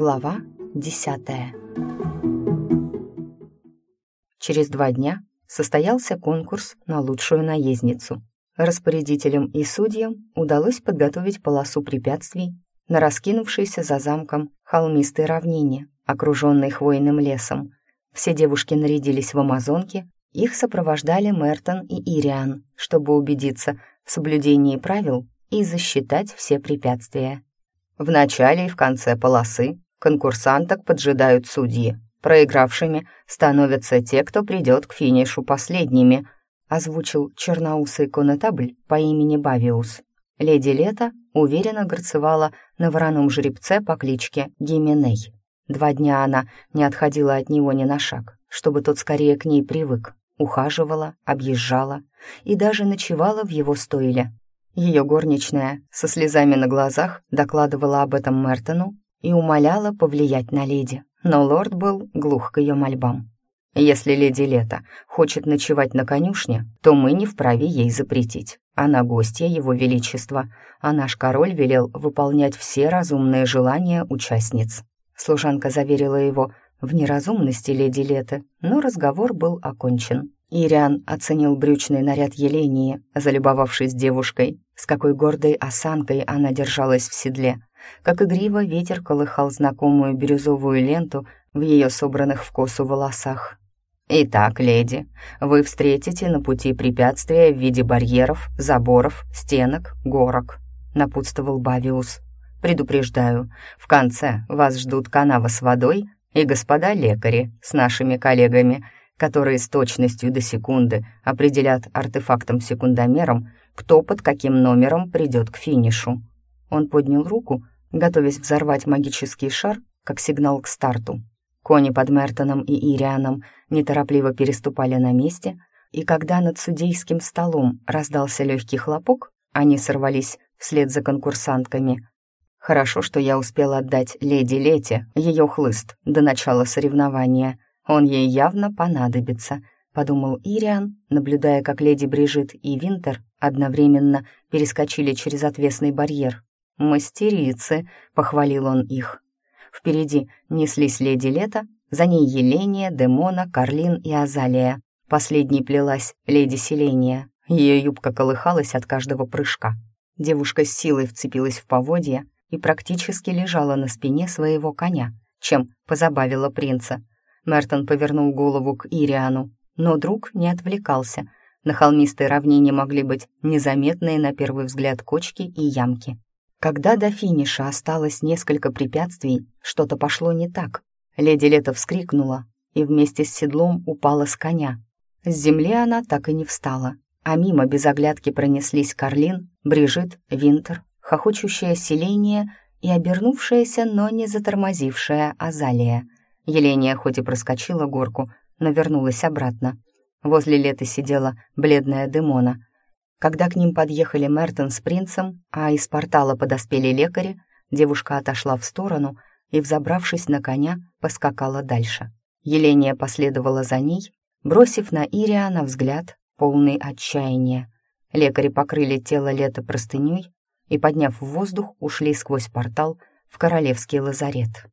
Глава десятая. Через два дня состоялся конкурс на лучшую наездницу. Распорядителям и судьям удалось подготовить полосу препятствий на раскинувшейся за замком холмистой равнине, окруженной хвойным лесом. Все девушки нарядились в амазонки, их сопровождали Мертон и Ириан, чтобы убедиться в соблюдении правил и засчитать все препятствия. В начале и в конце полосы конкурсанток поджидают судьи. Проигравшими становятся те, кто придет к финишу последними, озвучил черноусый конетабль по имени Бавиус. Леди Лето уверенно горцевала на вороном жеребце по кличке Гименей. Два дня она не отходила от него ни на шаг, чтобы тот скорее к ней привык, ухаживала, объезжала и даже ночевала в его стойле, ее горничная со слезами на глазах докладывала об этом Мертону и умоляла повлиять на леди, но лорд был глух к ее мольбам. «Если леди Лето хочет ночевать на конюшне, то мы не вправе ей запретить. Она гостья его величества, а наш король велел выполнять все разумные желания участниц». Служанка заверила его в неразумности леди Леты, но разговор был окончен. Ириан оценил брючный наряд Елении, залюбовавшись девушкой, с какой гордой осанкой она держалась в седле, как игриво ветер колыхал знакомую бирюзовую ленту в ее собранных в косу волосах. «Итак, леди, вы встретите на пути препятствия в виде барьеров, заборов, стенок, горок», — напутствовал Бавиус. «Предупреждаю, в конце вас ждут канава с водой и господа лекари с нашими коллегами — которые с точностью до секунды определят артефактом-секундомером, кто под каким номером придет к финишу. Он поднял руку, готовясь взорвать магический шар, как сигнал к старту. Кони под Мертоном и Ирианом неторопливо переступали на месте, и когда над судейским столом раздался легкий хлопок, они сорвались вслед за конкурсантками. Хорошо, что я успел отдать леди Лете ее хлыст до начала соревнования — он ей явно понадобится, подумал Ириан, наблюдая, как леди Брижит и Винтер одновременно перескочили через отвесный барьер. «Мастерицы», — похвалил он их. Впереди неслись леди Лето, за ней Еления, Демона, Карлин и Азалия. Последней плелась леди Селения. Ее юбка колыхалась от каждого прыжка. Девушка с силой вцепилась в поводья и практически лежала на спине своего коня, чем позабавила принца. Мертон повернул голову к Ириану, но друг не отвлекался. На холмистой равнине могли быть незаметные на первый взгляд кочки и ямки. Когда до финиша осталось несколько препятствий, что-то пошло не так. Леди Лето вскрикнула и вместе с седлом упала с коня. С земли она так и не встала, а мимо без оглядки пронеслись Карлин, Брижит, Винтер, хохочущее селение и обернувшаяся, но не затормозившая Азалия — Еления хоть и проскочила горку, но вернулась обратно. Возле лета сидела бледная Демона. Когда к ним подъехали Мертон с принцем, а из портала подоспели лекари, девушка отошла в сторону и, взобравшись на коня, поскакала дальше. Еления последовала за ней, бросив на Ириана взгляд, полный отчаяния. Лекари покрыли тело лета простыней и, подняв в воздух, ушли сквозь портал в королевский лазарет.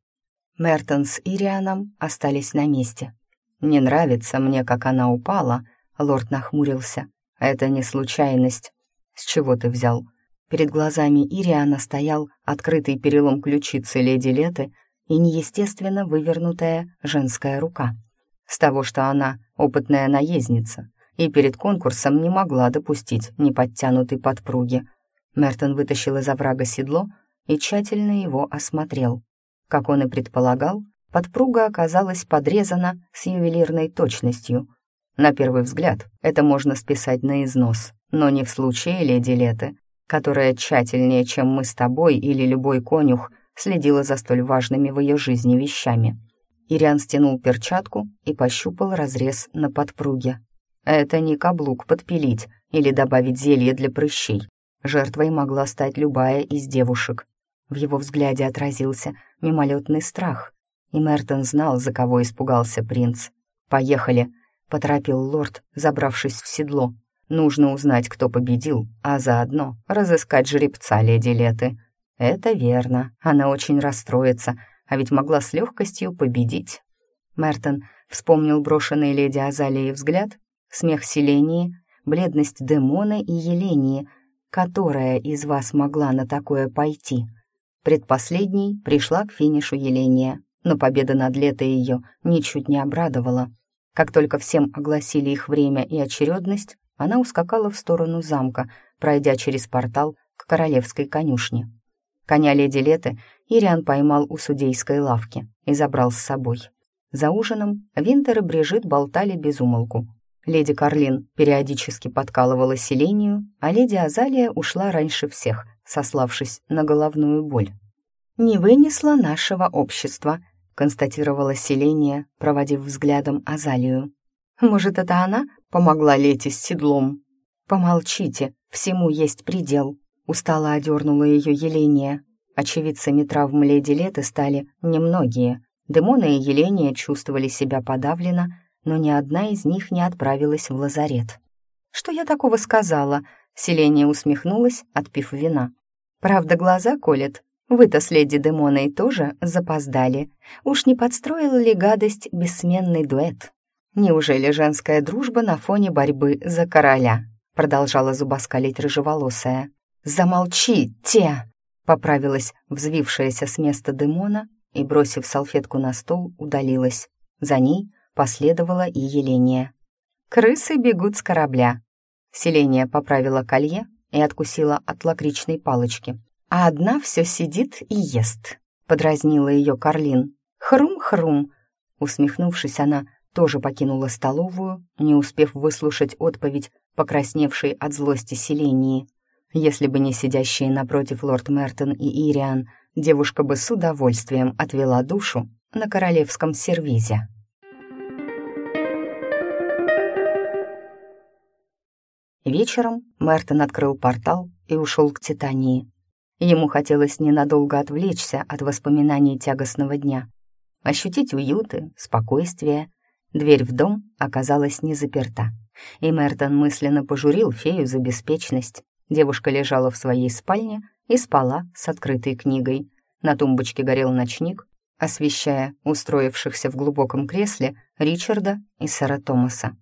Мертон с Ирианом остались на месте. «Не нравится мне, как она упала», — лорд нахмурился. «Это не случайность. С чего ты взял?» Перед глазами Ириана стоял открытый перелом ключицы леди Леты и неестественно вывернутая женская рука. С того, что она опытная наездница и перед конкурсом не могла допустить неподтянутой подпруги. Мертон вытащил из оврага седло и тщательно его осмотрел. Как он и предполагал, подпруга оказалась подрезана с ювелирной точностью. На первый взгляд это можно списать на износ, но не в случае леди Леты, которая тщательнее, чем мы с тобой или любой конюх, следила за столь важными в ее жизни вещами. Ириан стянул перчатку и пощупал разрез на подпруге. Это не каблук подпилить или добавить зелье для прыщей. Жертвой могла стать любая из девушек, в его взгляде отразился мимолетный страх, и Мертон знал, за кого испугался принц. «Поехали», — поторопил лорд, забравшись в седло. «Нужно узнать, кто победил, а заодно разыскать жеребца леди Леты». «Это верно, она очень расстроится, а ведь могла с легкостью победить. Мертон вспомнил брошенный леди Азалии взгляд, смех Селении, бледность Демона и Елении, которая из вас могла на такое пойти. Предпоследней пришла к финишу Еления, но победа над Летой ее ничуть не обрадовала. Как только всем огласили их время и очередность, она ускакала в сторону замка, пройдя через портал к королевской конюшне. Коня леди Леты Ириан поймал у судейской лавки и забрал с собой. За ужином Винтер и Брижит болтали без умолку. Леди Карлин периодически подкалывала селению, а леди Азалия ушла раньше всех, сославшись на головную боль. «Не вынесла нашего общества», — констатировала селение, проводив взглядом Азалию. «Может, это она помогла Лете с седлом?» «Помолчите, всему есть предел», — устало одернула ее Еления. Очевидцами травм леди Леты стали немногие. Демона и Еления чувствовали себя подавленно, но ни одна из них не отправилась в лазарет. «Что я такого сказала?» Селения усмехнулась, отпив вина. «Правда, глаза колет. Вы-то с леди Демоной тоже запоздали. Уж не подстроил ли гадость бессменный дуэт? Неужели женская дружба на фоне борьбы за короля?» Продолжала зубоскалить рыжеволосая. «Замолчи, те!» Поправилась взвившаяся с места Демона и, бросив салфетку на стол, удалилась. За ней Последовала и Еления. «Крысы бегут с корабля». Селения поправила колье и откусила от лакричной палочки. «А одна все сидит и ест», — подразнила ее Карлин. «Хрум-хрум». Усмехнувшись, она тоже покинула столовую, не успев выслушать отповедь, покрасневшей от злости Селении. Если бы не сидящие напротив лорд Мертон и Ириан, девушка бы с удовольствием отвела душу на королевском сервизе. Вечером Мертон открыл портал и ушел к Титании. Ему хотелось ненадолго отвлечься от воспоминаний тягостного дня, ощутить уюты, спокойствие. Дверь в дом оказалась не заперта, и Мертон мысленно пожурил фею за беспечность. Девушка лежала в своей спальне и спала с открытой книгой. На тумбочке горел ночник, освещая устроившихся в глубоком кресле Ричарда и Сара Томаса.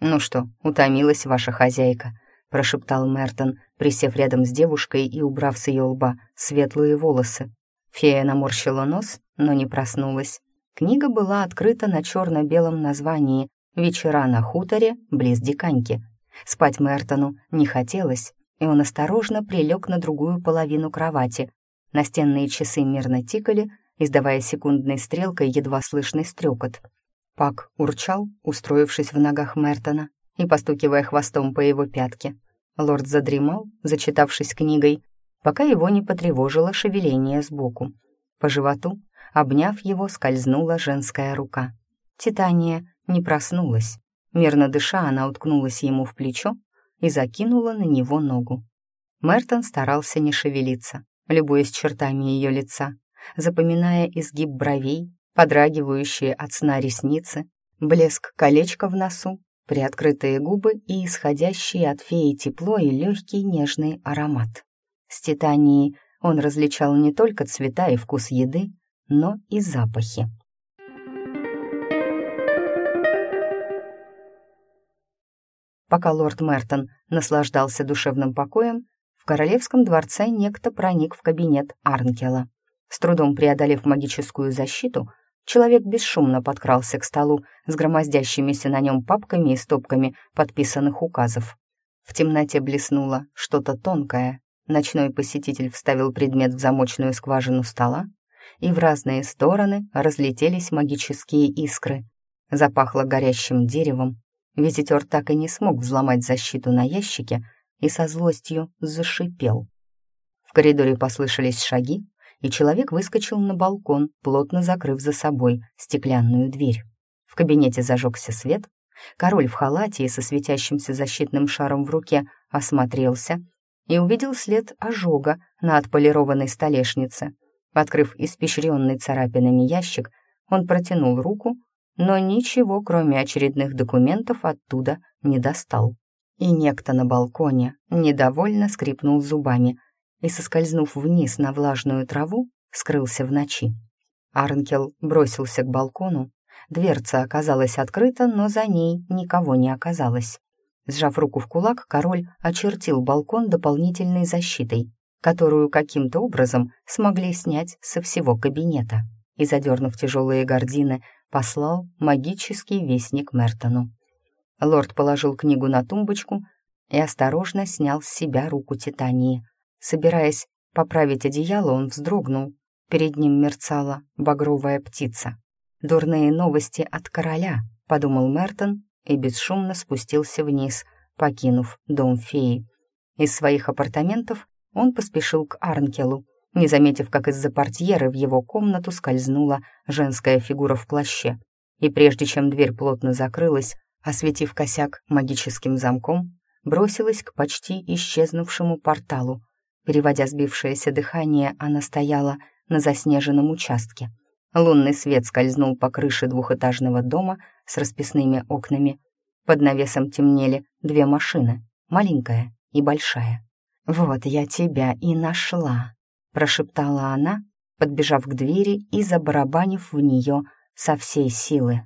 «Ну что, утомилась ваша хозяйка?» — прошептал Мертон, присев рядом с девушкой и убрав с ее лба светлые волосы. Фея наморщила нос, но не проснулась. Книга была открыта на черно-белом названии «Вечера на хуторе близ Диканьки». Спать Мертону не хотелось, и он осторожно прилег на другую половину кровати. Настенные часы мирно тикали, издавая секундной стрелкой едва слышный стрекот. Пак урчал, устроившись в ногах Мертона и постукивая хвостом по его пятке. Лорд задремал, зачитавшись книгой, пока его не потревожило шевеление сбоку. По животу, обняв его, скользнула женская рука. Титания не проснулась. Мерно дыша, она уткнулась ему в плечо и закинула на него ногу. Мертон старался не шевелиться, любуясь чертами ее лица, запоминая изгиб бровей, подрагивающие от сна ресницы, блеск колечка в носу, приоткрытые губы и исходящий от феи тепло и легкий нежный аромат. С Титанией он различал не только цвета и вкус еды, но и запахи. Пока лорд Мертон наслаждался душевным покоем, в королевском дворце некто проник в кабинет Арнкела. С трудом преодолев магическую защиту, Человек бесшумно подкрался к столу с громоздящимися на нем папками и стопками подписанных указов. В темноте блеснуло что-то тонкое. Ночной посетитель вставил предмет в замочную скважину стола, и в разные стороны разлетелись магические искры. Запахло горящим деревом. Визитер так и не смог взломать защиту на ящике и со злостью зашипел. В коридоре послышались шаги, и человек выскочил на балкон, плотно закрыв за собой стеклянную дверь. В кабинете зажегся свет, король в халате и со светящимся защитным шаром в руке осмотрелся и увидел след ожога на отполированной столешнице. Открыв испещренный царапинами ящик, он протянул руку, но ничего, кроме очередных документов, оттуда не достал. И некто на балконе недовольно скрипнул зубами — и, соскользнув вниз на влажную траву, скрылся в ночи. Арнкел бросился к балкону. Дверца оказалась открыта, но за ней никого не оказалось. Сжав руку в кулак, король очертил балкон дополнительной защитой, которую каким-то образом смогли снять со всего кабинета, и, задернув тяжелые гардины, послал магический вестник Мертону. Лорд положил книгу на тумбочку и осторожно снял с себя руку Титании. Собираясь поправить одеяло, он вздрогнул. Перед ним мерцала багровая птица. «Дурные новости от короля», — подумал Мертон и бесшумно спустился вниз, покинув дом феи. Из своих апартаментов он поспешил к Арнкелу, не заметив, как из-за портьеры в его комнату скользнула женская фигура в плаще. И прежде чем дверь плотно закрылась, осветив косяк магическим замком, бросилась к почти исчезнувшему порталу. Переводя сбившееся дыхание, она стояла на заснеженном участке. Лунный свет скользнул по крыше двухэтажного дома с расписными окнами. Под навесом темнели две машины, маленькая и большая. «Вот я тебя и нашла», — прошептала она, подбежав к двери и забарабанив в нее со всей силы.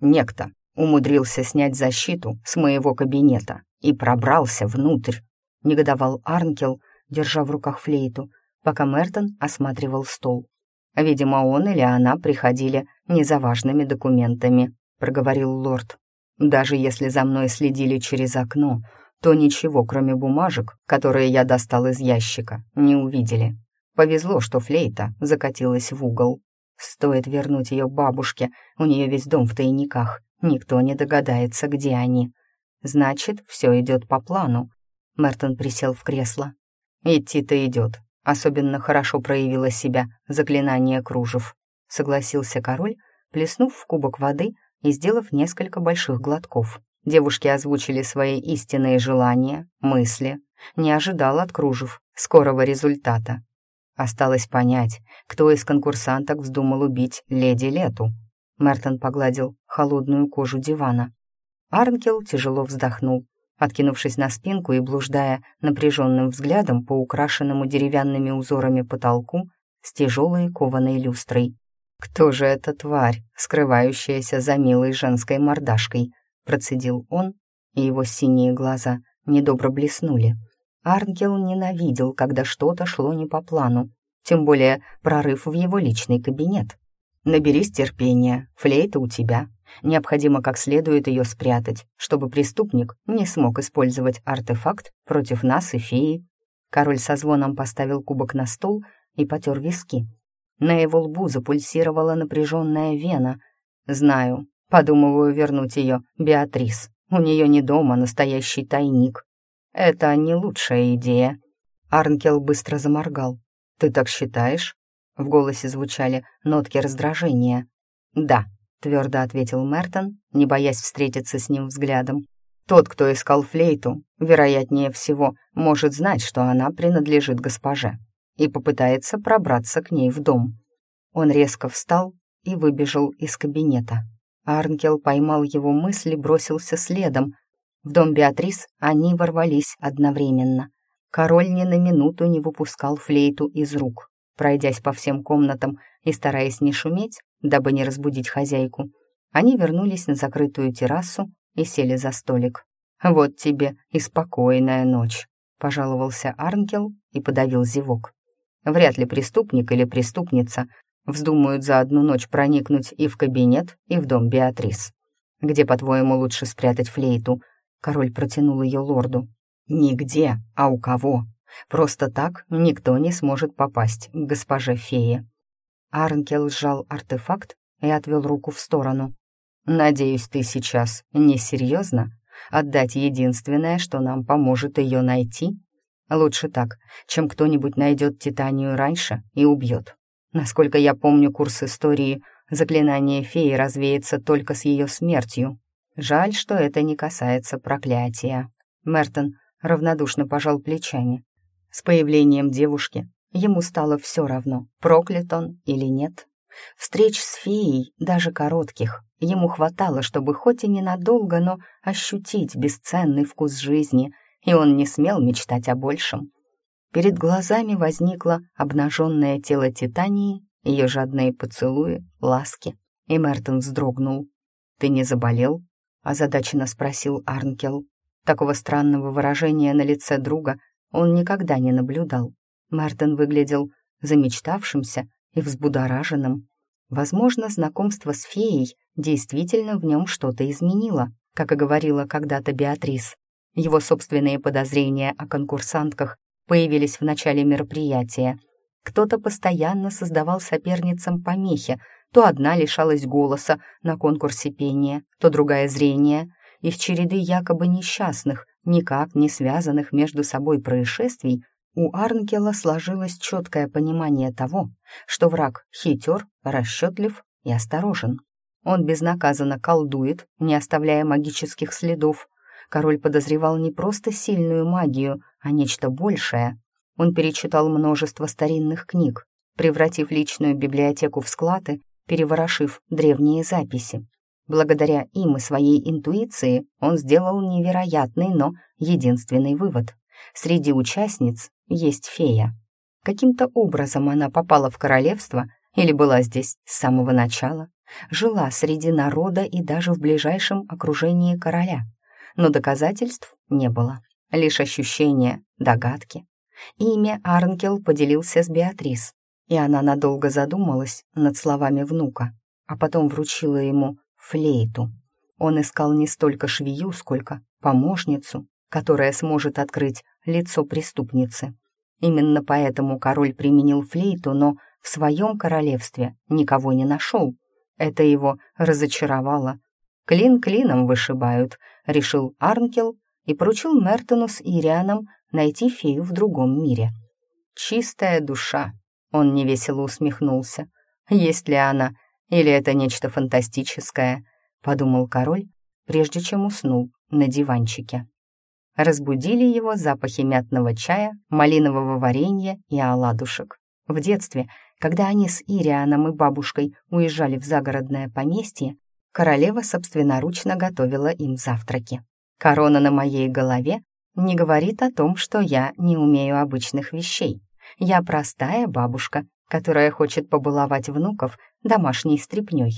Некто умудрился снять защиту с моего кабинета и пробрался внутрь, негодовал Арнкел, держа в руках флейту, пока Мертон осматривал стол. «Видимо, он или она приходили не за важными документами», — проговорил лорд. Даже если за мной следили через окно, то ничего, кроме бумажек, которые я достал из ящика, не увидели. Повезло, что флейта закатилась в угол. Стоит вернуть ее бабушке, у нее весь дом в тайниках, никто не догадается, где они. Значит, все идет по плану. Мертон присел в кресло. Идти-то идет. Особенно хорошо проявило себя заклинание кружев. Согласился король, плеснув в кубок воды и сделав несколько больших глотков. Девушки озвучили свои истинные желания, мысли. Не ожидал от кружев скорого результата. Осталось понять, кто из конкурсанток вздумал убить леди Лету. Мертон погладил холодную кожу дивана. Арнкел тяжело вздохнул, откинувшись на спинку и блуждая напряженным взглядом по украшенному деревянными узорами потолку с тяжелой кованой люстрой. «Кто же эта тварь, скрывающаяся за милой женской мордашкой?» Процедил он, и его синие глаза недобро блеснули. Арнгел ненавидел, когда что-то шло не по плану, тем более прорыв в его личный кабинет. «Наберись терпения, флейта у тебя. Необходимо как следует ее спрятать, чтобы преступник не смог использовать артефакт против нас и феи». Король со звоном поставил кубок на стол и потер виски, на его лбу запульсировала напряженная вена. «Знаю, подумываю вернуть ее, Беатрис. У нее не дома настоящий тайник. Это не лучшая идея». Арнкел быстро заморгал. «Ты так считаешь?» В голосе звучали нотки раздражения. «Да», — твердо ответил Мертон, не боясь встретиться с ним взглядом. «Тот, кто искал флейту, вероятнее всего, может знать, что она принадлежит госпоже и попытается пробраться к ней в дом. Он резко встал и выбежал из кабинета. Арнкел поймал его мысли, бросился следом. В дом Беатрис они ворвались одновременно. Король ни на минуту не выпускал флейту из рук. Пройдясь по всем комнатам и стараясь не шуметь, дабы не разбудить хозяйку, они вернулись на закрытую террасу и сели за столик. «Вот тебе и спокойная ночь», — пожаловался Арнкел и подавил зевок. Вряд ли преступник или преступница вздумают за одну ночь проникнуть и в кабинет, и в дом Беатрис. Где, по-твоему, лучше спрятать флейту? Король протянул ее лорду. Нигде, а у кого? Просто так никто не сможет попасть к госпоже фее. Арнкел сжал артефакт и отвел руку в сторону. «Надеюсь, ты сейчас не серьезно? Отдать единственное, что нам поможет ее найти?» Лучше так, чем кто-нибудь найдет Титанию раньше и убьет. Насколько я помню курс истории, заклинание феи развеется только с ее смертью. Жаль, что это не касается проклятия. Мертон равнодушно пожал плечами. С появлением девушки ему стало все равно, проклят он или нет. Встреч с феей, даже коротких, ему хватало, чтобы хоть и ненадолго, но ощутить бесценный вкус жизни — и он не смел мечтать о большем. Перед глазами возникло обнаженное тело Титании, ее жадные поцелуи, ласки. И Мертон вздрогнул. «Ты не заболел?» — озадаченно спросил Арнкел. Такого странного выражения на лице друга он никогда не наблюдал. Мертон выглядел замечтавшимся и взбудораженным. Возможно, знакомство с феей действительно в нем что-то изменило, как и говорила когда-то Беатрис. Его собственные подозрения о конкурсантках появились в начале мероприятия. Кто-то постоянно создавал соперницам помехи, то одна лишалась голоса на конкурсе пения, то другая зрения, и в череды якобы несчастных, никак не связанных между собой происшествий, у Арнкела сложилось четкое понимание того, что враг хитер, расчетлив и осторожен. Он безнаказанно колдует, не оставляя магических следов, король подозревал не просто сильную магию, а нечто большее. Он перечитал множество старинных книг, превратив личную библиотеку в склады, переворошив древние записи. Благодаря им и своей интуиции он сделал невероятный, но единственный вывод. Среди участниц есть фея. Каким-то образом она попала в королевство или была здесь с самого начала, жила среди народа и даже в ближайшем окружении короля но доказательств не было, лишь ощущения, догадки. Имя Арнкел поделился с Беатрис, и она надолго задумалась над словами внука, а потом вручила ему флейту. Он искал не столько швею, сколько помощницу, которая сможет открыть лицо преступницы. Именно поэтому король применил флейту, но в своем королевстве никого не нашел. Это его разочаровало. Клин клином вышибают, решил Арнкел и поручил Мертону с Ирианом найти фею в другом мире. «Чистая душа», — он невесело усмехнулся. «Есть ли она, или это нечто фантастическое?» — подумал король, прежде чем уснул на диванчике. Разбудили его запахи мятного чая, малинового варенья и оладушек. В детстве, когда они с Ирианом и бабушкой уезжали в загородное поместье, королева собственноручно готовила им завтраки. Корона на моей голове не говорит о том, что я не умею обычных вещей. Я простая бабушка, которая хочет побаловать внуков домашней стряпнёй.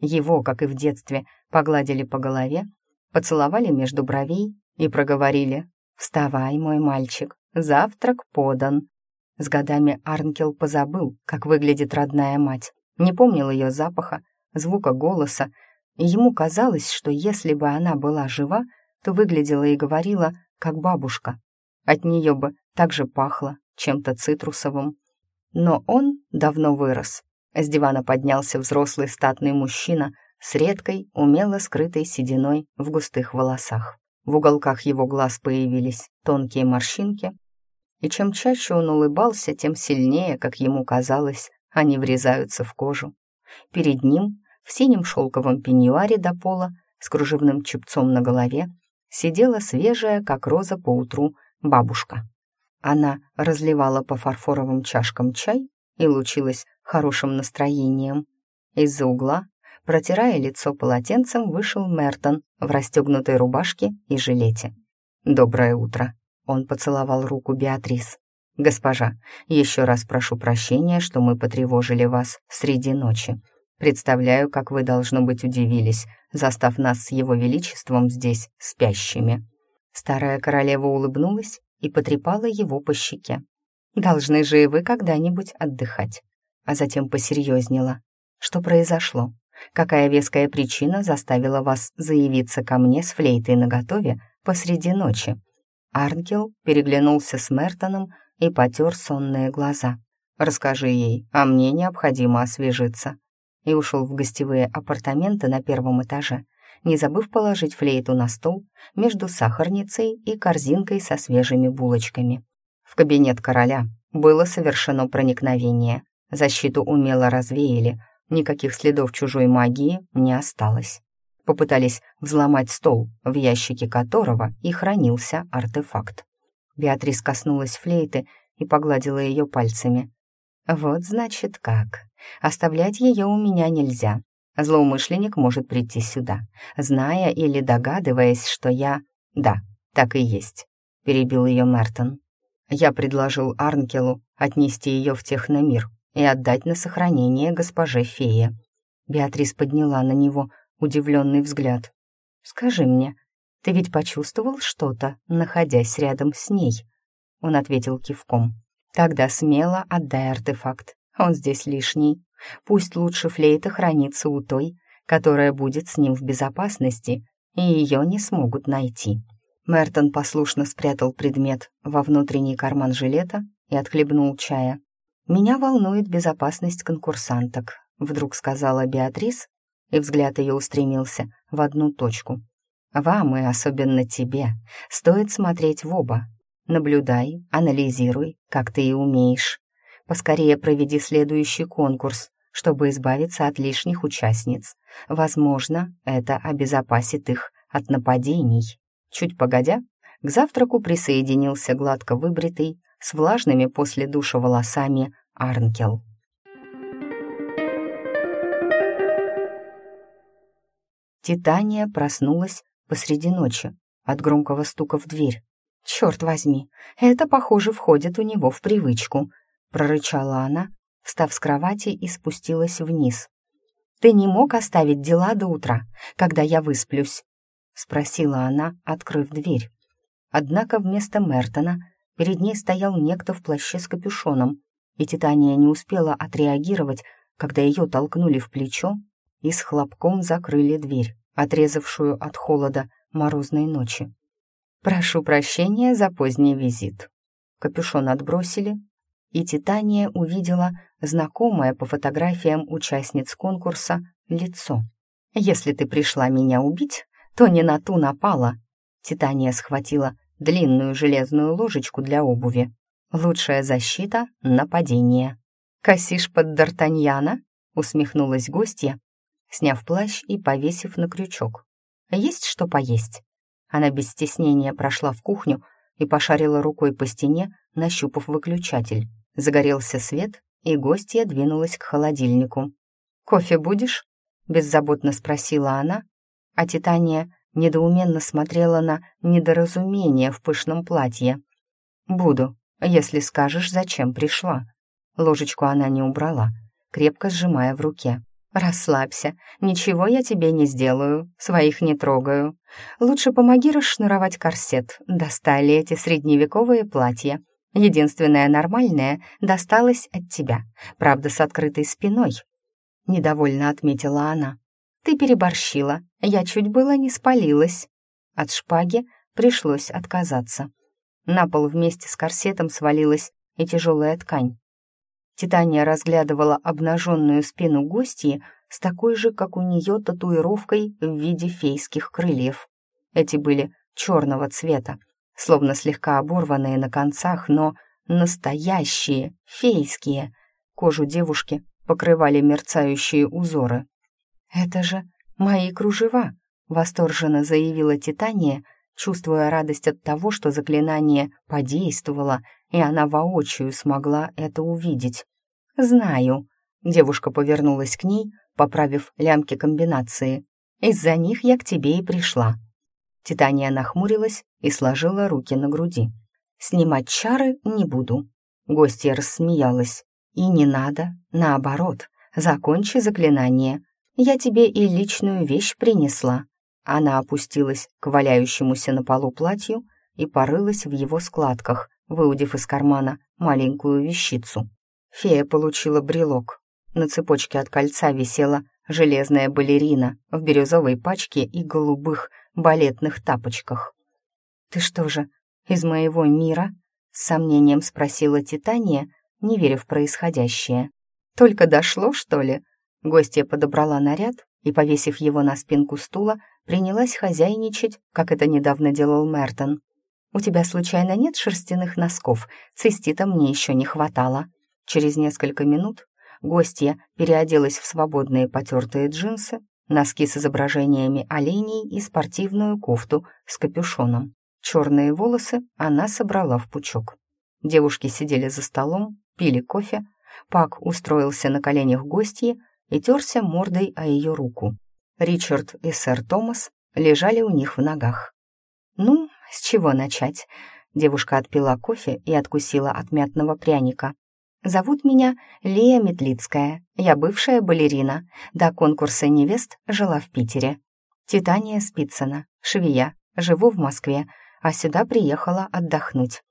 Его, как и в детстве, погладили по голове, поцеловали между бровей и проговорили «Вставай, мой мальчик, завтрак подан». С годами Арнкел позабыл, как выглядит родная мать, не помнил ее запаха, звука голоса ему казалось, что если бы она была жива, то выглядела и говорила, как бабушка. От нее бы так же пахло чем-то цитрусовым. Но он давно вырос. С дивана поднялся взрослый статный мужчина с редкой, умело скрытой сединой в густых волосах. В уголках его глаз появились тонкие морщинки, и чем чаще он улыбался, тем сильнее, как ему казалось, они врезаются в кожу. Перед ним в синем шелковом пеньюаре до пола с кружевным чепцом на голове сидела свежая, как роза по утру, бабушка. Она разливала по фарфоровым чашкам чай и лучилась хорошим настроением. Из-за угла, протирая лицо полотенцем, вышел Мертон в расстегнутой рубашке и жилете. «Доброе утро!» Он поцеловал руку Беатрис. «Госпожа, еще раз прошу прощения, что мы потревожили вас среди ночи. Представляю, как вы, должно быть, удивились, застав нас с его величеством здесь спящими». Старая королева улыбнулась и потрепала его по щеке. «Должны же и вы когда-нибудь отдыхать». А затем посерьезнела. «Что произошло? Какая веская причина заставила вас заявиться ко мне с флейтой наготове посреди ночи?» Арнкел переглянулся с Мертоном и потер сонные глаза. «Расскажи ей, а мне необходимо освежиться и ушел в гостевые апартаменты на первом этаже, не забыв положить флейту на стол между сахарницей и корзинкой со свежими булочками. В кабинет короля было совершено проникновение. Защиту умело развеяли, никаких следов чужой магии не осталось. Попытались взломать стол, в ящике которого и хранился артефакт. Беатрис коснулась флейты и погладила ее пальцами. «Вот значит как. Оставлять ее у меня нельзя. Злоумышленник может прийти сюда, зная или догадываясь, что я... Да, так и есть», — перебил ее Мертон. Я предложил Арнкелу отнести ее в техномир и отдать на сохранение госпоже фее. Беатрис подняла на него удивленный взгляд. «Скажи мне, ты ведь почувствовал что-то, находясь рядом с ней?» Он ответил кивком. «Тогда смело отдай артефакт. Он здесь лишний. Пусть лучше флейта хранится у той, которая будет с ним в безопасности, и ее не смогут найти». Мертон послушно спрятал предмет во внутренний карман жилета и отхлебнул чая. «Меня волнует безопасность конкурсанток», — вдруг сказала Беатрис, и взгляд ее устремился в одну точку. «Вам и особенно тебе стоит смотреть в оба. Наблюдай, анализируй, как ты и умеешь. Поскорее проведи следующий конкурс, чтобы избавиться от лишних участниц. Возможно, это обезопасит их от нападений». Чуть погодя, к завтраку присоединился гладко выбритый, с влажными после душа волосами Арнкел. Титания проснулась посреди ночи от громкого стука в дверь. «Черт возьми, это, похоже, входит у него в привычку», — прорычала она, встав с кровати и спустилась вниз. «Ты не мог оставить дела до утра, когда я высплюсь?» — спросила она, открыв дверь. Однако вместо Мертона перед ней стоял некто в плаще с капюшоном, и Титания не успела отреагировать, когда ее толкнули в плечо и с хлопком закрыли дверь, отрезавшую от холода морозной ночи. «Прошу прощения за поздний визит». Капюшон отбросили, и Титания увидела знакомое по фотографиям участниц конкурса лицо. «Если ты пришла меня убить, то не на ту напала. Титания схватила длинную железную ложечку для обуви. Лучшая защита — нападение. «Косишь под Д'Артаньяна?» — усмехнулась гостья, сняв плащ и повесив на крючок. «Есть что поесть?» Она без стеснения прошла в кухню и пошарила рукой по стене, нащупав выключатель. Загорелся свет, и гостья двинулась к холодильнику. «Кофе будешь?» — беззаботно спросила она, а Титания недоуменно смотрела на недоразумение в пышном платье. «Буду, если скажешь, зачем пришла». Ложечку она не убрала, крепко сжимая в руке. «Расслабься, ничего я тебе не сделаю, своих не трогаю. Лучше помоги расшнуровать корсет, достали эти средневековые платья. Единственное нормальное досталось от тебя, правда, с открытой спиной», — недовольно отметила она. «Ты переборщила, я чуть было не спалилась». От шпаги пришлось отказаться. На пол вместе с корсетом свалилась и тяжелая ткань. Титания разглядывала обнаженную спину гостьи с такой же, как у нее, татуировкой в виде фейских крыльев. Эти были черного цвета, словно слегка оборванные на концах, но настоящие, фейские. Кожу девушки покрывали мерцающие узоры. «Это же мои кружева!» — восторженно заявила Титания, чувствуя радость от того, что заклинание подействовало, и она воочию смогла это увидеть. «Знаю», — девушка повернулась к ней, поправив лямки комбинации. «Из-за них я к тебе и пришла». Титания нахмурилась и сложила руки на груди. «Снимать чары не буду». Гостья рассмеялась. «И не надо, наоборот, закончи заклинание. Я тебе и личную вещь принесла». Она опустилась к валяющемуся на полу платью и порылась в его складках, выудив из кармана маленькую вещицу. Фея получила брелок. На цепочке от кольца висела железная балерина в бирюзовой пачке и голубых балетных тапочках. «Ты что же, из моего мира?» — с сомнением спросила Титания, не веря в происходящее. «Только дошло, что ли?» Гостья подобрала наряд и, повесив его на спинку стула, принялась хозяйничать, как это недавно делал Мертон. «У тебя случайно нет шерстяных носков? Цистита мне еще не хватало». Через несколько минут гостья переоделась в свободные потертые джинсы, носки с изображениями оленей и спортивную кофту с капюшоном. Черные волосы она собрала в пучок. Девушки сидели за столом, пили кофе, Пак устроился на коленях гостьи и терся мордой о ее руку. Ричард и сэр Томас лежали у них в ногах. «Ну, с чего начать? Девушка отпила кофе и откусила от мятного пряника. «Зовут меня Лия Метлицкая. Я бывшая балерина. До конкурса невест жила в Питере. Титания Спицына, швея. Живу в Москве, а сюда приехала отдохнуть».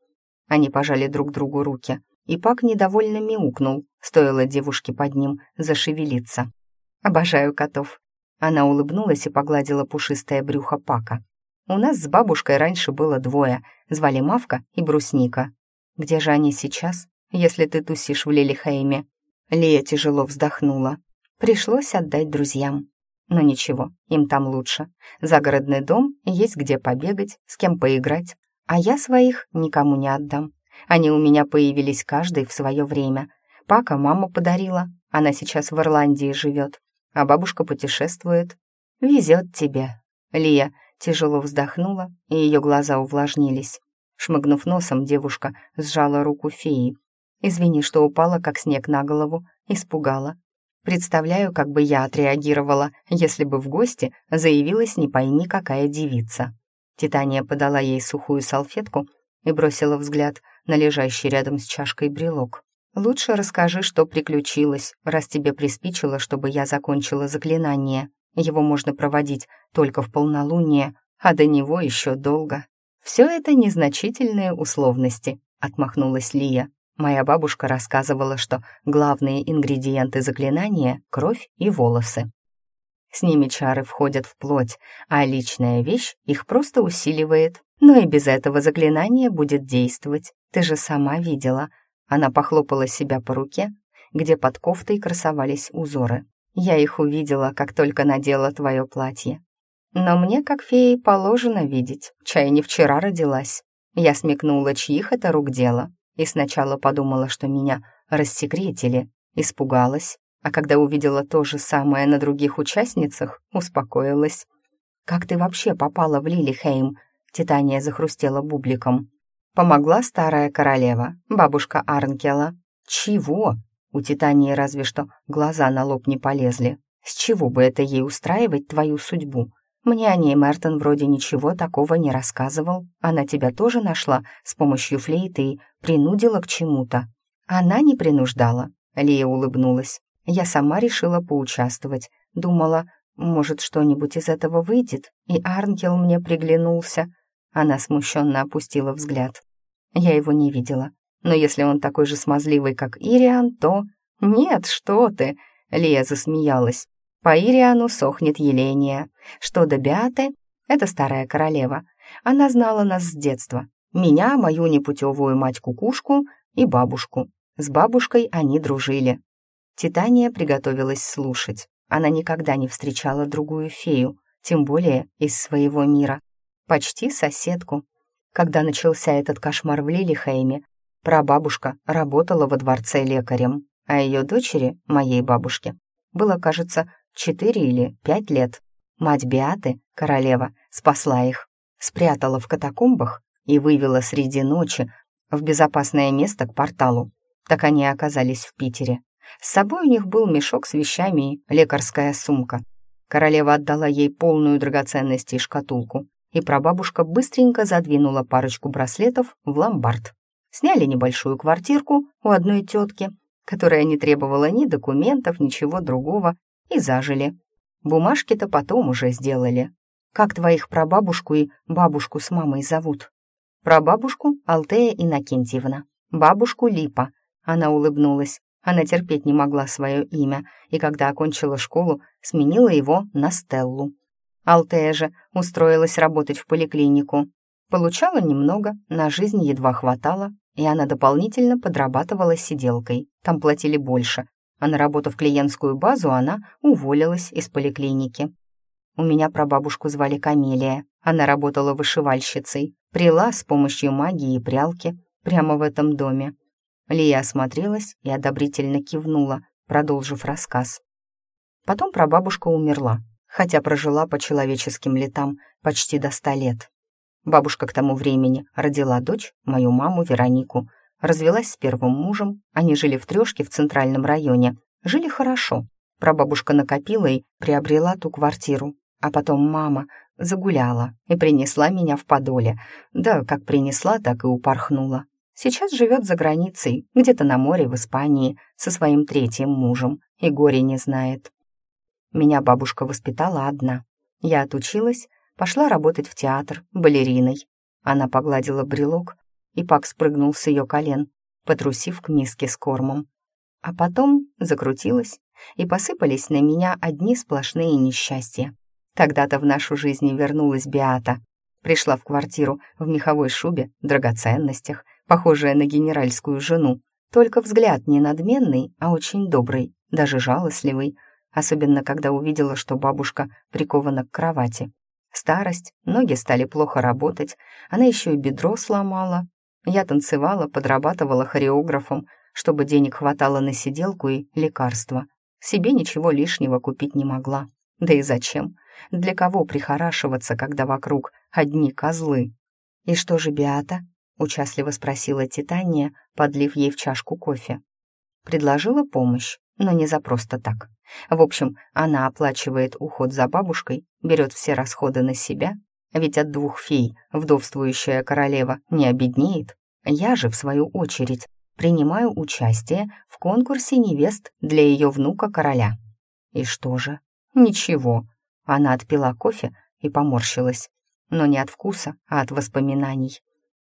Они пожали друг другу руки, и Пак недовольно мяукнул, стоило девушке под ним зашевелиться. «Обожаю котов». Она улыбнулась и погладила пушистое брюхо Пака. «У нас с бабушкой раньше было двое, звали Мавка и Брусника. Где же они сейчас, если ты тусишь в Лилихейме?» Лия тяжело вздохнула. Пришлось отдать друзьям. Но ничего, им там лучше. Загородный дом, есть где побегать, с кем поиграть. А я своих никому не отдам. Они у меня появились каждый в свое время. Пака мама подарила, она сейчас в Ирландии живет, а бабушка путешествует. Везет тебе. Лия тяжело вздохнула, и ее глаза увлажнились. Шмыгнув носом, девушка сжала руку феи. «Извини, что упала, как снег на голову, испугала. Представляю, как бы я отреагировала, если бы в гости заявилась не пойми какая девица». Титания подала ей сухую салфетку и бросила взгляд на лежащий рядом с чашкой брелок. «Лучше расскажи, что приключилось, раз тебе приспичило, чтобы я закончила заклинание. Его можно проводить только в полнолуние, а до него еще долго». «Все это незначительные условности», — отмахнулась Лия. Моя бабушка рассказывала, что главные ингредиенты заклинания — кровь и волосы. С ними чары входят в плоть, а личная вещь их просто усиливает. Но и без этого заклинание будет действовать. Ты же сама видела. Она похлопала себя по руке, где под кофтой красовались узоры. Я их увидела, как только надела твое платье. Но мне, как фее, положено видеть. Чай не вчера родилась. Я смекнула, чьих это рук дело, и сначала подумала, что меня рассекретили, испугалась, а когда увидела то же самое на других участницах, успокоилась. «Как ты вообще попала в Лилихейм?» Титания захрустела бубликом. «Помогла старая королева, бабушка Арнкела». «Чего?» У Титании разве что глаза на лоб не полезли. «С чего бы это ей устраивать твою судьбу? Мне о ней Мертон вроде ничего такого не рассказывал. Она тебя тоже нашла с помощью флейты и принудила к чему-то». «Она не принуждала», — Лия улыбнулась. Я сама решила поучаствовать. Думала, может, что-нибудь из этого выйдет, и Арнкел мне приглянулся. Она смущенно опустила взгляд. Я его не видела. Но если он такой же смазливый, как Ириан, то... «Нет, что ты!» — Лия засмеялась. «По Ириану сохнет Еления. Что до Беаты, это старая королева. Она знала нас с детства. Меня, мою непутевую мать-кукушку и бабушку. С бабушкой они дружили. Титания приготовилась слушать. Она никогда не встречала другую фею, тем более из своего мира. Почти соседку. Когда начался этот кошмар в Лилихейме, прабабушка работала во дворце лекарем, а ее дочери, моей бабушке, было, кажется, четыре или пять лет. Мать Биаты, королева, спасла их, спрятала в катакомбах и вывела среди ночи в безопасное место к порталу. Так они оказались в Питере. С собой у них был мешок с вещами и лекарская сумка. Королева отдала ей полную драгоценностей шкатулку, и прабабушка быстренько задвинула парочку браслетов в ломбард. Сняли небольшую квартирку у одной тетки, которая не требовала ни документов, ничего другого, и зажили. Бумажки-то потом уже сделали. Как твоих прабабушку и бабушку с мамой зовут? Прабабушку Алтея Иннокентьевна, бабушку Липа. Она улыбнулась. Она терпеть не могла свое имя, и когда окончила школу, сменила его на Стеллу. Алтея же устроилась работать в поликлинику. Получала немного, на жизнь едва хватало, и она дополнительно подрабатывала сиделкой. Там платили больше, а на работу в клиентскую базу она уволилась из поликлиники. У меня прабабушку звали Камелия. Она работала вышивальщицей, прила с помощью магии и прялки прямо в этом доме. Лия осмотрелась и одобрительно кивнула, продолжив рассказ. Потом прабабушка умерла, хотя прожила по человеческим летам почти до ста лет. Бабушка к тому времени родила дочь, мою маму Веронику, развелась с первым мужем, они жили в трешке в центральном районе, жили хорошо. Прабабушка накопила и приобрела ту квартиру, а потом мама, загуляла и принесла меня в подоле. Да, как принесла, так и упорхнула. Сейчас живет за границей, где-то на море в Испании, со своим третьим мужем, и горе не знает. Меня бабушка воспитала одна. Я отучилась, пошла работать в театр, балериной. Она погладила брелок, и Пак спрыгнул с ее колен, потрусив к миске с кормом. А потом закрутилась, и посыпались на меня одни сплошные несчастья. Тогда-то в нашу жизнь вернулась Биата. Пришла в квартиру в меховой шубе, драгоценностях, похожая на генеральскую жену. Только взгляд не надменный, а очень добрый, даже жалостливый, особенно когда увидела, что бабушка прикована к кровати. Старость, ноги стали плохо работать, она еще и бедро сломала. Я танцевала, подрабатывала хореографом, чтобы денег хватало на сиделку и лекарства. Себе ничего лишнего купить не могла. Да и зачем? Для кого прихорашиваться, когда вокруг одни козлы? «И что же Биата?» — участливо спросила Титания, подлив ей в чашку кофе. Предложила помощь, но не за просто так. В общем, она оплачивает уход за бабушкой, берет все расходы на себя, ведь от двух фей вдовствующая королева не обеднеет. Я же, в свою очередь, принимаю участие в конкурсе невест для ее внука-короля. И что же? Ничего. Она отпила кофе и поморщилась. Но не от вкуса, а от воспоминаний.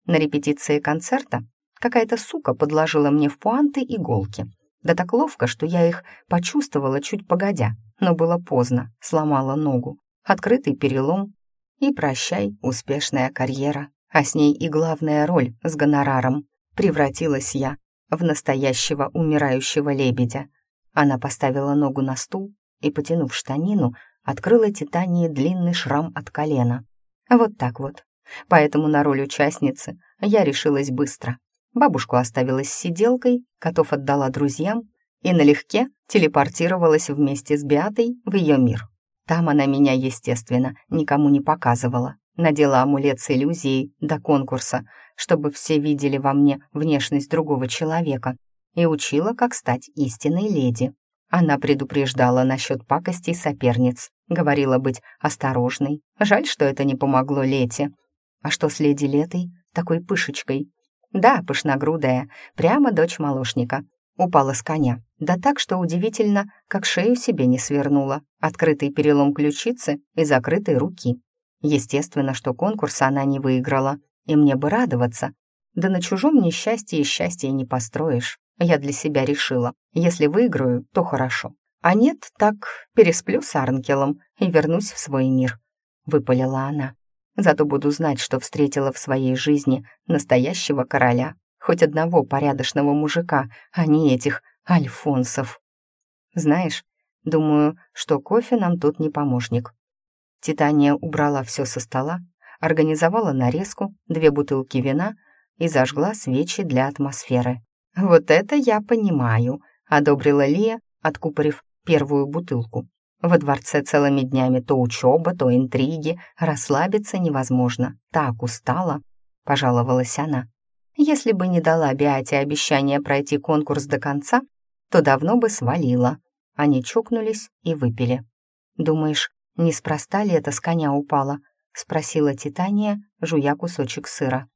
На репетиции концерта какая-то сука подложила мне в пуанты иголки. Да так ловко, что я их почувствовала чуть погодя, но было поздно, сломала ногу. Открытый перелом. И прощай, успешная карьера, а с ней и главная роль с гонораром. Превратилась я в настоящего умирающего лебедя. Она поставила ногу на стул и, потянув штанину, открыла Титании длинный шрам от колена. Вот так вот. Поэтому на роль участницы я решилась быстро. Бабушку оставила с сиделкой, котов отдала друзьям и налегке телепортировалась вместе с Беатой в ее мир. Там она меня, естественно, никому не показывала. Надела амулет с иллюзией до конкурса, чтобы все видели во мне внешность другого человека, и учила, как стать истинной леди. Она предупреждала насчет пакостей соперниц, говорила быть осторожной. Жаль, что это не помогло Лете. А что с леди Летой, такой пышечкой? Да, пышногрудая, прямо дочь молочника. Упала с коня, да так, что удивительно, как шею себе не свернула, открытый перелом ключицы и закрытой руки. Естественно, что конкурс она не выиграла, и мне бы радоваться. Да на чужом несчастье и счастье не построишь. Я для себя решила, если выиграю, то хорошо. А нет, так пересплю с Арнкелом и вернусь в свой мир», — выпалила она. «Зато буду знать, что встретила в своей жизни настоящего короля, хоть одного порядочного мужика, а не этих альфонсов. Знаешь, думаю, что кофе нам тут не помощник. Титания убрала все со стола, организовала нарезку, две бутылки вина и зажгла свечи для атмосферы. «Вот это я понимаю», — одобрила Лия, откупорив первую бутылку. «Во дворце целыми днями то учеба, то интриги, расслабиться невозможно, так устала», — пожаловалась она. «Если бы не дала Биате обещание пройти конкурс до конца, то давно бы свалила». Они чокнулись и выпили. «Думаешь, «Неспроста ли это с коня упала?» — спросила Титания, жуя кусочек сыра.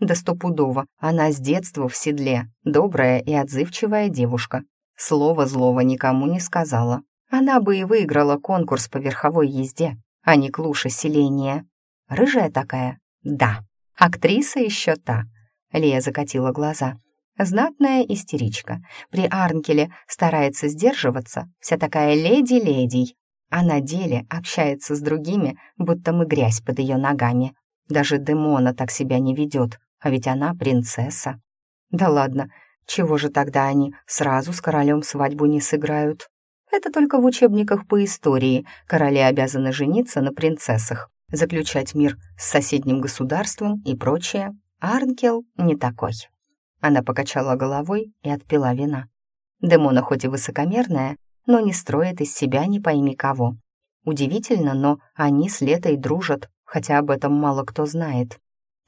«Да стопудово, она с детства в седле, добрая и отзывчивая девушка. Слова злого никому не сказала. Она бы и выиграла конкурс по верховой езде, а не клуша селения. Рыжая такая? Да. Актриса еще та». Лея закатила глаза. Знатная истеричка. При Арнкеле старается сдерживаться, вся такая леди-ледий, а на деле общается с другими, будто мы грязь под ее ногами. Даже Демона так себя не ведет, а ведь она принцесса. Да ладно, чего же тогда они сразу с королем свадьбу не сыграют? Это только в учебниках по истории короли обязаны жениться на принцессах, заключать мир с соседним государством и прочее. Арнкел не такой. Она покачала головой и отпила вина. Демона хоть и высокомерная, но не строит из себя не пойми кого. Удивительно, но они с Летой дружат, хотя об этом мало кто знает.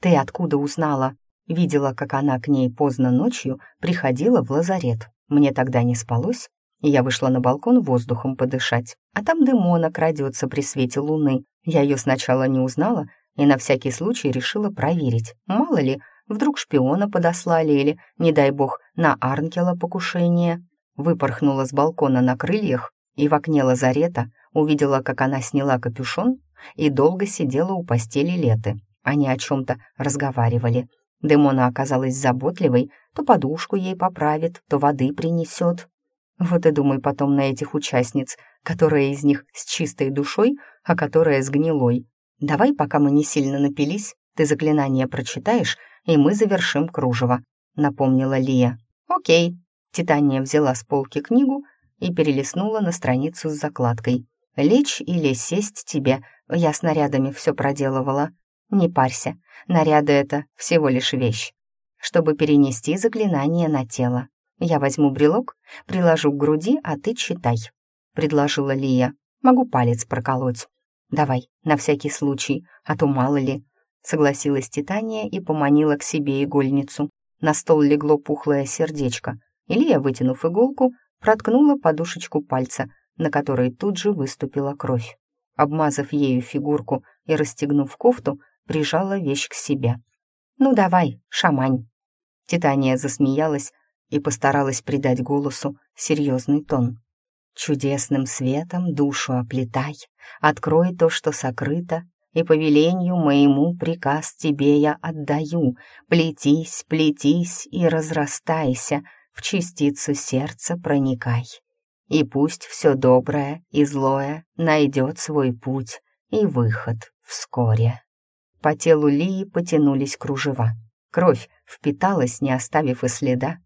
Ты откуда узнала? Видела, как она к ней поздно ночью приходила в лазарет. Мне тогда не спалось, Я вышла на балкон воздухом подышать, а там Демона крадется при свете луны. Я ее сначала не узнала и на всякий случай решила проверить. Мало ли, вдруг шпиона подослали или, не дай бог, на Арнкела покушение. Выпорхнула с балкона на крыльях и в окне лазарета увидела, как она сняла капюшон и долго сидела у постели Леты. Они о чем-то разговаривали. Демона оказалась заботливой, то подушку ей поправит, то воды принесет. Вот и думай потом на этих участниц, которая из них с чистой душой, а которая с гнилой. Давай, пока мы не сильно напились, ты заклинание прочитаешь, и мы завершим кружево», — напомнила Лия. «Окей». Титания взяла с полки книгу и перелистнула на страницу с закладкой. «Лечь или сесть тебе, я снарядами все проделывала. Не парься, наряды — это всего лишь вещь. Чтобы перенести заклинание на тело. Я возьму брелок, приложу к груди, а ты читай», — предложила Лия. «Могу палец проколоть». «Давай, на всякий случай, а то мало ли», — согласилась Титания и поманила к себе игольницу. На стол легло пухлое сердечко. Илья, вытянув иголку, проткнула подушечку пальца, на которой тут же выступила кровь. Обмазав ею фигурку и расстегнув кофту, прижала вещь к себе. «Ну давай, шамань!» Титания засмеялась, и постаралась придать голосу серьезный тон. «Чудесным светом душу оплетай, открой то, что сокрыто, и по велению моему приказ тебе я отдаю, плетись, плетись и разрастайся, в частицу сердца проникай. И пусть все доброе и злое найдет свой путь и выход вскоре». По телу Лии потянулись кружева. Кровь впиталась, не оставив и следа,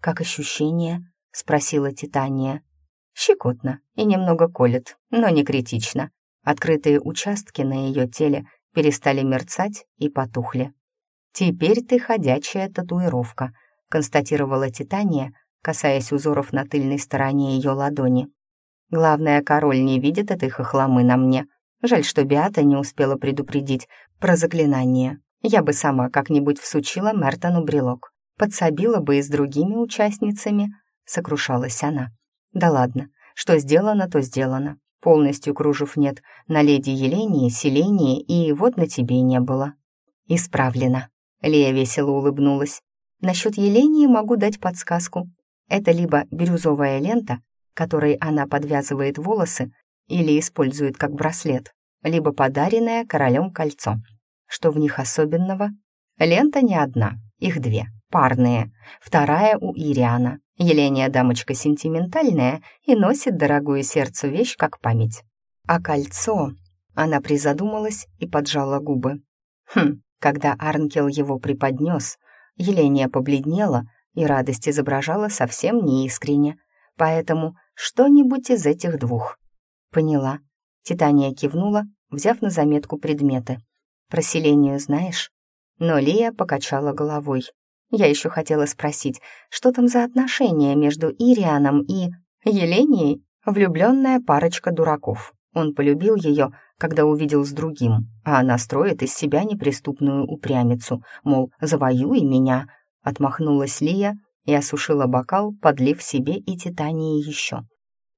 «Как ощущение?» — спросила Титания. «Щекотно и немного колет, но не критично. Открытые участки на ее теле перестали мерцать и потухли. «Теперь ты ходячая татуировка», — констатировала Титания, касаясь узоров на тыльной стороне ее ладони. «Главное, король не видит этой хохломы на мне. Жаль, что Биата не успела предупредить про заклинание. Я бы сама как-нибудь всучила Мертону брелок подсобила бы и с другими участницами», — сокрушалась она. «Да ладно, что сделано, то сделано. Полностью кружев нет на леди Елене, Селении, и вот на тебе не было». «Исправлено», — Лея весело улыбнулась. «Насчет Елении могу дать подсказку. Это либо бирюзовая лента, которой она подвязывает волосы или использует как браслет, либо подаренное королем кольцо. Что в них особенного? Лента не одна, их две парные. Вторая у Ириана. Еления дамочка сентиментальная и носит дорогую сердцу вещь как память. А кольцо... Она призадумалась и поджала губы. Хм, когда Арнкел его преподнес, Еления побледнела и радость изображала совсем неискренне. Поэтому что-нибудь из этих двух. Поняла. Титания кивнула, взяв на заметку предметы. Про селению знаешь? Но Лия покачала головой. Я еще хотела спросить, что там за отношения между Ирианом и Еленией? Влюбленная парочка дураков. Он полюбил ее, когда увидел с другим, а она строит из себя неприступную упрямицу, мол, завоюй меня. Отмахнулась Лия и осушила бокал, подлив себе и Титании еще.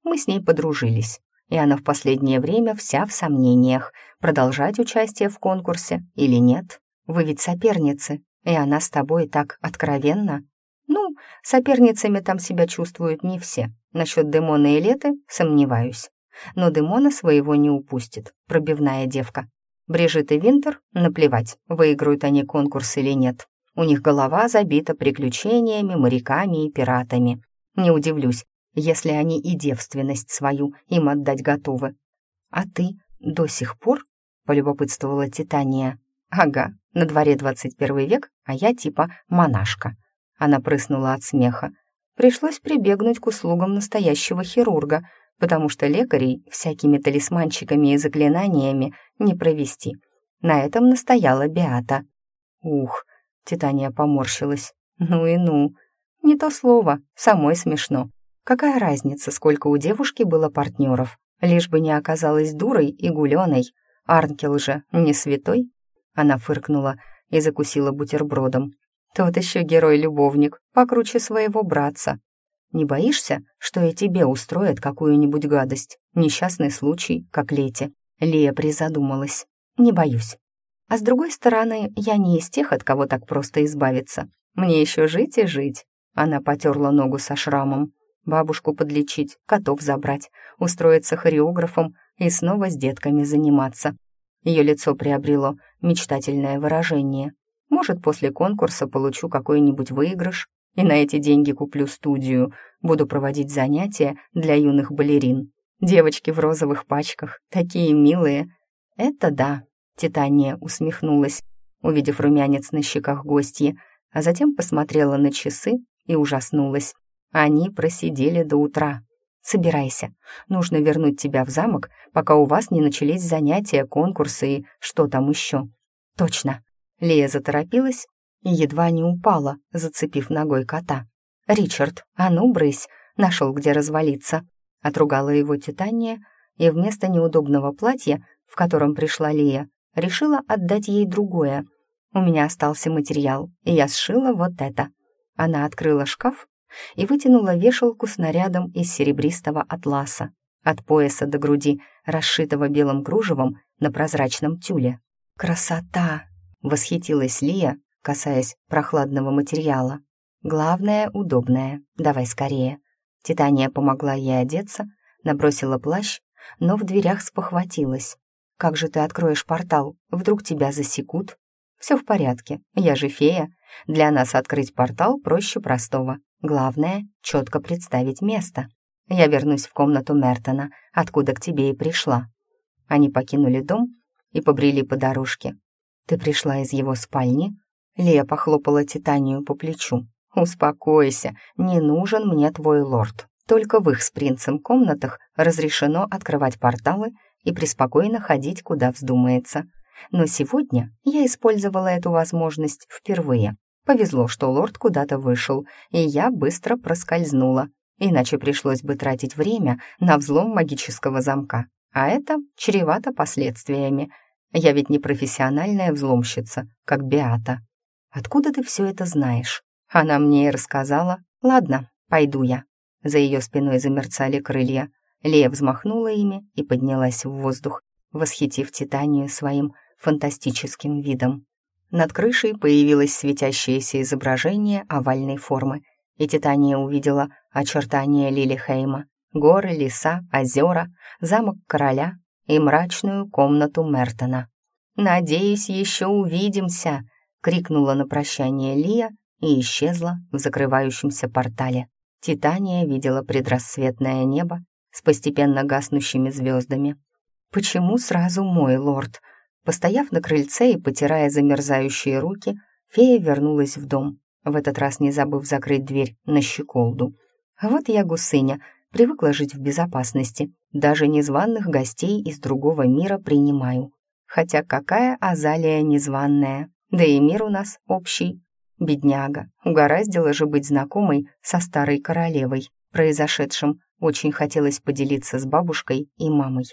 Мы с ней подружились, и она в последнее время вся в сомнениях, продолжать участие в конкурсе или нет. Вы ведь соперницы, и она с тобой так откровенно? Ну, соперницами там себя чувствуют не все. Насчет Демона и Леты сомневаюсь. Но Демона своего не упустит, пробивная девка. Брижит и Винтер, наплевать, выиграют они конкурс или нет. У них голова забита приключениями, моряками и пиратами. Не удивлюсь, если они и девственность свою им отдать готовы. А ты до сих пор, — полюбопытствовала Титания, «Ага, на дворе 21 век, а я типа монашка». Она прыснула от смеха. Пришлось прибегнуть к услугам настоящего хирурга, потому что лекарей всякими талисманчиками и заклинаниями не провести. На этом настояла Беата. «Ух!» — Титания поморщилась. «Ну и ну! Не то слово, самой смешно. Какая разница, сколько у девушки было партнеров, лишь бы не оказалась дурой и гуленой. Арнкел же не святой, она фыркнула и закусила бутербродом. «Тот еще герой-любовник, покруче своего братца». Не боишься, что и тебе устроят какую-нибудь гадость? Несчастный случай, как Лете?» Лия призадумалась. «Не боюсь. А с другой стороны, я не из тех, от кого так просто избавиться. Мне еще жить и жить». Она потерла ногу со шрамом. Бабушку подлечить, котов забрать, устроиться хореографом и снова с детками заниматься. Ее лицо приобрело мечтательное выражение. Может, после конкурса получу какой-нибудь выигрыш, и на эти деньги куплю студию, буду проводить занятия для юных балерин. Девочки в розовых пачках, такие милые. Это да, Титания усмехнулась, увидев румянец на щеках гостьи, а затем посмотрела на часы и ужаснулась. Они просидели до утра. Собирайся. Нужно вернуть тебя в замок, пока у вас не начались занятия, конкурсы и что там еще. Точно. Лия заторопилась и едва не упала, зацепив ногой кота. «Ричард, а ну, брысь!» Нашел, где развалиться. Отругала его Титания, и вместо неудобного платья, в котором пришла Лия, решила отдать ей другое. У меня остался материал, и я сшила вот это. Она открыла шкаф и вытянула вешалку с нарядом из серебристого атласа, от пояса до груди, расшитого белым кружевом на прозрачном тюле. «Красота!» — восхитилась Лия, касаясь прохладного материала. «Главное — удобное. Давай скорее». Титания помогла ей одеться, набросила плащ, но в дверях спохватилась. «Как же ты откроешь портал? Вдруг тебя засекут?» «Все в порядке, я же фея. Для нас открыть портал проще простого. Главное — четко представить место. Я вернусь в комнату Мертона, откуда к тебе и пришла». Они покинули дом и побрели по дорожке. «Ты пришла из его спальни?» Лия похлопала Титанию по плечу. «Успокойся, не нужен мне твой лорд. Только в их с принцем комнатах разрешено открывать порталы и преспокойно ходить, куда вздумается. Но сегодня я использовала эту возможность впервые. Повезло, что лорд куда-то вышел, и я быстро проскользнула, иначе пришлось бы тратить время на взлом магического замка. А это чревато последствиями. Я ведь не профессиональная взломщица, как Беата. Откуда ты все это знаешь? Она мне и рассказала. Ладно, пойду я. За ее спиной замерцали крылья. Лея взмахнула ими и поднялась в воздух, восхитив Титанию своим фантастическим видом. Над крышей появилось светящееся изображение овальной формы, и Титания увидела очертания Лилихейма, горы, леса, озера, замок короля и мрачную комнату Мертона. «Надеюсь, еще увидимся!» — крикнула на прощание Лия и исчезла в закрывающемся портале. Титания видела предрассветное небо с постепенно гаснущими звездами. «Почему сразу мой лорд?» Постояв на крыльце и потирая замерзающие руки, фея вернулась в дом, в этот раз не забыв закрыть дверь на щеколду. А вот я гусыня, привыкла жить в безопасности, даже незваных гостей из другого мира принимаю. Хотя какая Азалия незваная, да и мир у нас общий. Бедняга, угораздило же быть знакомой со старой королевой. Произошедшим очень хотелось поделиться с бабушкой и мамой.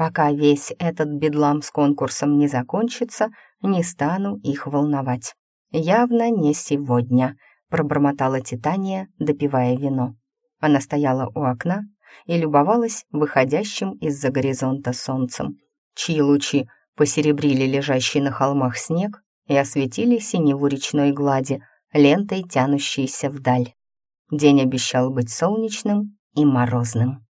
Пока весь этот бедлам с конкурсом не закончится, не стану их волновать. Явно не сегодня, пробормотала Титания, допивая вино. Она стояла у окна и любовалась выходящим из-за горизонта солнцем, чьи лучи посеребрили лежащий на холмах снег и осветили синеву речной глади, лентой тянущейся вдаль. День обещал быть солнечным и морозным.